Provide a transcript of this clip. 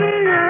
me.